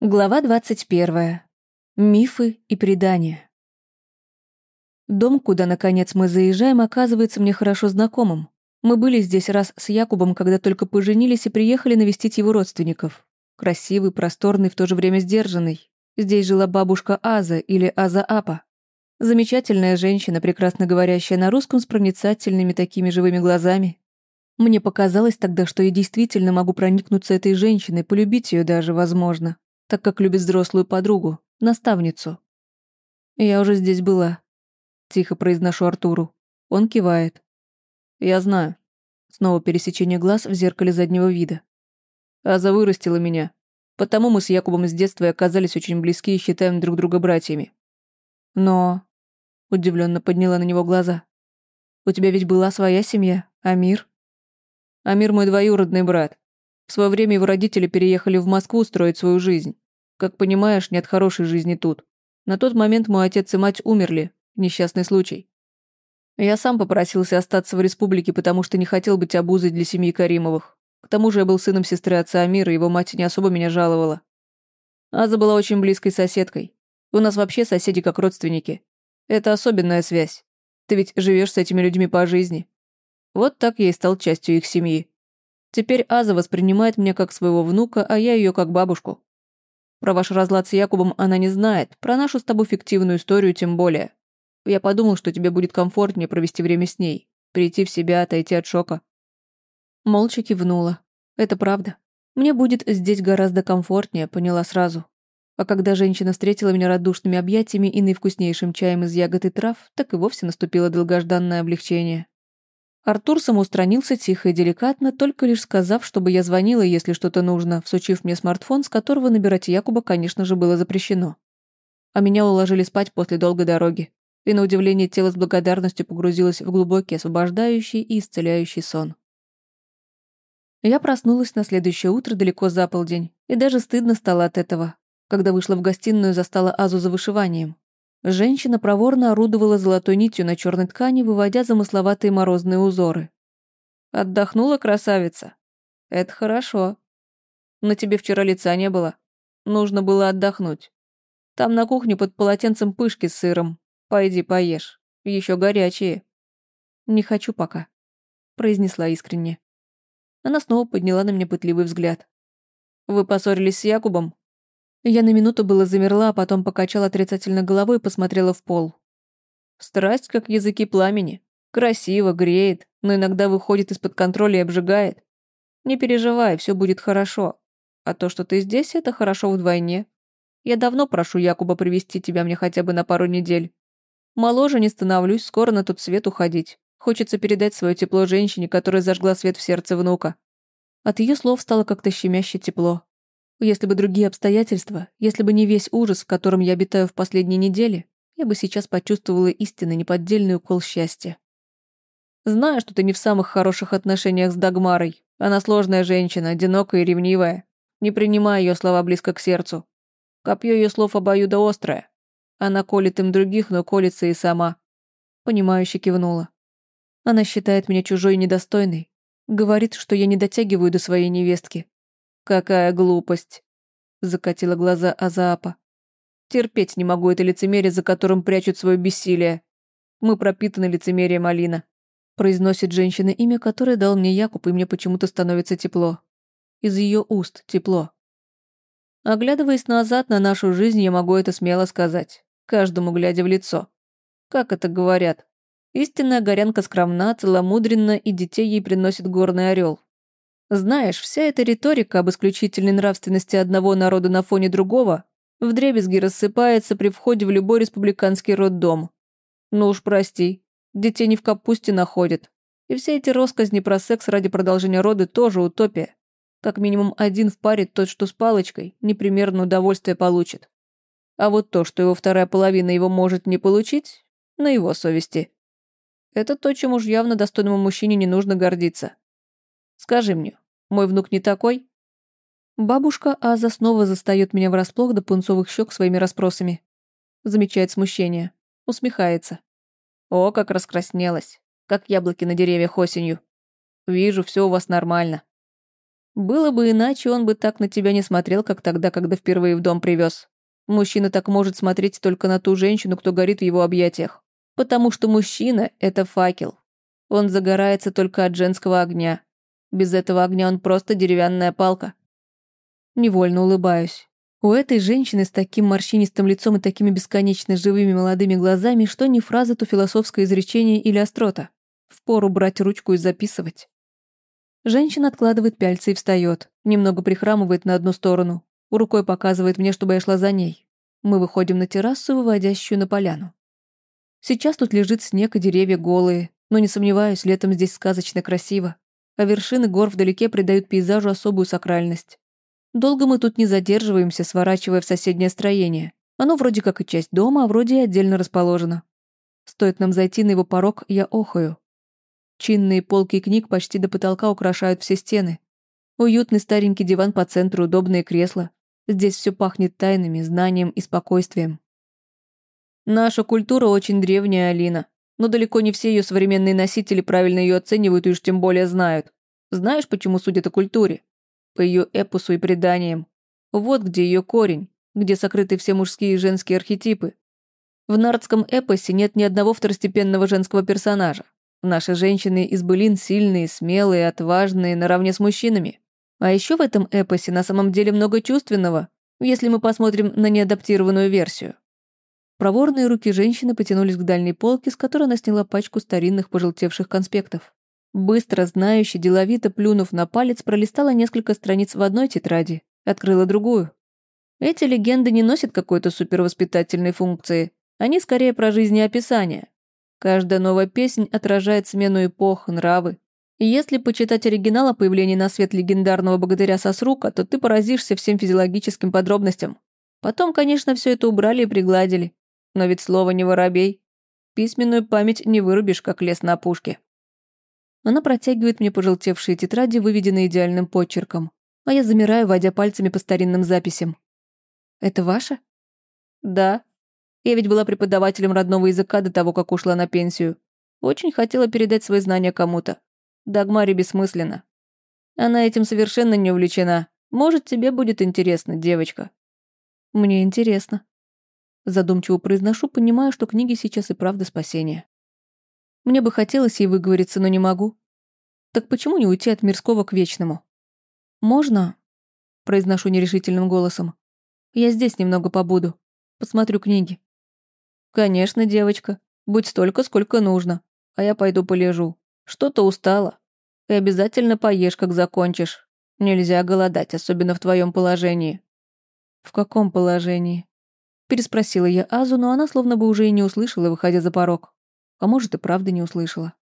Глава 21. Мифы и предания. Дом, куда, наконец, мы заезжаем, оказывается мне хорошо знакомым. Мы были здесь раз с Якубом, когда только поженились и приехали навестить его родственников. Красивый, просторный, в то же время сдержанный. Здесь жила бабушка Аза или Аза Апа. Замечательная женщина, прекрасно говорящая на русском с проницательными такими живыми глазами. Мне показалось тогда, что я действительно могу проникнуться этой женщиной, полюбить ее даже, возможно так как любит взрослую подругу, наставницу. «Я уже здесь была», — тихо произношу Артуру. Он кивает. «Я знаю». Снова пересечение глаз в зеркале заднего вида. Аза вырастила меня. Потому мы с Якубом с детства и оказались очень близки и считаем друг друга братьями. Но... Удивленно подняла на него глаза. «У тебя ведь была своя семья, Амир?» «Амир мой двоюродный брат. В свое время его родители переехали в Москву строить свою жизнь. Как понимаешь, нет хорошей жизни тут. На тот момент мой отец и мать умерли. Несчастный случай. Я сам попросился остаться в республике, потому что не хотел быть обузой для семьи Каримовых. К тому же я был сыном сестры отца Амира, его мать не особо меня жаловала. Аза была очень близкой соседкой. У нас вообще соседи как родственники. Это особенная связь. Ты ведь живешь с этими людьми по жизни. Вот так я и стал частью их семьи. Теперь Аза воспринимает меня как своего внука, а я ее как бабушку. Про ваш разлад с Якубом она не знает, про нашу с тобой фиктивную историю тем более. Я подумал, что тебе будет комфортнее провести время с ней, прийти в себя, отойти от шока. Молча кивнула. Это правда. Мне будет здесь гораздо комфортнее, поняла сразу. А когда женщина встретила меня радушными объятиями и наивкуснейшим чаем из ягод и трав, так и вовсе наступило долгожданное облегчение. Артур самоустранился тихо и деликатно, только лишь сказав, чтобы я звонила, если что-то нужно, всучив мне смартфон, с которого набирать Якуба, конечно же, было запрещено. А меня уложили спать после долгой дороги. И на удивление тело с благодарностью погрузилось в глубокий, освобождающий и исцеляющий сон. Я проснулась на следующее утро далеко за полдень, и даже стыдно стало от этого. Когда вышла в гостиную, застала Азу за вышиванием. Женщина проворно орудовала золотой нитью на черной ткани, выводя замысловатые морозные узоры. «Отдохнула, красавица? Это хорошо. На тебе вчера лица не было. Нужно было отдохнуть. Там на кухне под полотенцем пышки с сыром. Пойди поешь. Еще горячие». «Не хочу пока», — произнесла искренне. Она снова подняла на меня пытливый взгляд. «Вы поссорились с Якубом?» Я на минуту было замерла, а потом покачала отрицательно головой и посмотрела в пол. Страсть, как языки пламени. Красиво, греет, но иногда выходит из-под контроля и обжигает. Не переживай, все будет хорошо. А то, что ты здесь, это хорошо вдвойне. Я давно прошу Якуба привести тебя мне хотя бы на пару недель. Моложе не становлюсь, скоро на тот свет уходить. Хочется передать свое тепло женщине, которая зажгла свет в сердце внука. От ее слов стало как-то щемяще тепло. Если бы другие обстоятельства, если бы не весь ужас, в котором я обитаю в последние недели, я бы сейчас почувствовала истинно неподдельный укол счастья. Знаю, что ты не в самых хороших отношениях с Дагмарой. Она сложная женщина, одинокая и ревнивая. Не принимай ее слова близко к сердцу. Копье ее слов обоюдоострое. Она колет им других, но колется и сама. Понимающе кивнула. Она считает меня чужой и недостойной. Говорит, что я не дотягиваю до своей невестки. «Какая глупость!» — закатила глаза Азаапа. «Терпеть не могу это лицемерие, за которым прячут свое бессилие. Мы пропитаны лицемерием Алина», — произносит женщина имя, которое дал мне Якуб, и мне почему-то становится тепло. Из ее уст тепло. Оглядываясь назад на нашу жизнь, я могу это смело сказать, каждому глядя в лицо. Как это говорят? Истинная горянка скромна, целомудренна, и детей ей приносит горный орел. Знаешь, вся эта риторика об исключительной нравственности одного народа на фоне другого вдребезги рассыпается при входе в любой республиканский роддом. Ну уж прости, детей не в капусте находят. И все эти россказни про секс ради продолжения рода тоже утопия. Как минимум один в паре тот, что с палочкой, непримерно удовольствие получит. А вот то, что его вторая половина его может не получить, на его совести. Это то, чем уж явно достойному мужчине не нужно гордиться. Скажи мне, мой внук не такой?» Бабушка Аза снова застает меня врасплох до пунцовых щек своими расспросами. Замечает смущение. Усмехается. «О, как раскраснелась. Как яблоки на деревьях осенью. Вижу, все у вас нормально». Было бы иначе, он бы так на тебя не смотрел, как тогда, когда впервые в дом привез. Мужчина так может смотреть только на ту женщину, кто горит в его объятиях. Потому что мужчина — это факел. Он загорается только от женского огня. Без этого огня он просто деревянная палка. Невольно улыбаюсь. У этой женщины с таким морщинистым лицом и такими бесконечно живыми молодыми глазами, что не фраза, то философское изречение или острота. Впору брать ручку и записывать. Женщина откладывает пяльцы и встает, немного прихрамывает на одну сторону, рукой показывает мне, чтобы я шла за ней. Мы выходим на террасу, выводящую на поляну. Сейчас тут лежит снег и деревья голые, но не сомневаюсь, летом здесь сказочно красиво, а вершины гор вдалеке придают пейзажу особую сакральность. Долго мы тут не задерживаемся, сворачивая в соседнее строение. Оно вроде как и часть дома, а вроде и отдельно расположено. Стоит нам зайти на его порог, я охаю. Чинные полки книг почти до потолка украшают все стены. Уютный старенький диван по центру, удобные кресла. Здесь все пахнет тайнами, знанием и спокойствием. Наша культура очень древняя, Алина, но далеко не все ее современные носители правильно ее оценивают и уж тем более знают. Знаешь, почему судят о культуре? По ее эпосу и преданиям. Вот где ее корень, где сокрыты все мужские и женские архетипы. В нардском эпосе нет ни одного второстепенного женского персонажа. Наши женщины из былин сильные, смелые, отважные, наравне с мужчинами. А еще в этом эпосе на самом деле много чувственного, если мы посмотрим на неадаптированную версию. Проворные руки женщины потянулись к дальней полке, с которой она сняла пачку старинных пожелтевших конспектов. Быстро, знающе, деловито плюнув на палец, пролистала несколько страниц в одной тетради, открыла другую. Эти легенды не носят какой-то супервоспитательной функции. Они скорее про жизнеописание, Каждая новая песнь отражает смену эпох, нравы. И если почитать оригинал о появлении на свет легендарного богатыря Сосрука, то ты поразишься всем физиологическим подробностям. Потом, конечно, все это убрали и пригладили. Но ведь слово не воробей. Письменную память не вырубишь, как лес на опушке. Она протягивает мне пожелтевшие тетради, выведенные идеальным почерком, а я замираю, водя пальцами по старинным записям. «Это ваше?» «Да», я ведь была преподавателем родного языка до того, как ушла на пенсию. Очень хотела передать свои знания кому-то. Дагмаре бессмысленно. Она этим совершенно не увлечена. Может, тебе будет интересно, девочка. Мне интересно. Задумчиво произношу, понимаю, что книги сейчас и правда спасение. Мне бы хотелось ей выговориться, но не могу. Так почему не уйти от мирского к вечному? Можно? Произношу нерешительным голосом. Я здесь немного побуду. Посмотрю книги. «Конечно, девочка. Будь столько, сколько нужно. А я пойду полежу. Что-то устала. И обязательно поешь, как закончишь. Нельзя голодать, особенно в твоем положении». «В каком положении?» Переспросила я Азу, но она словно бы уже и не услышала, выходя за порог. А может, и правда не услышала.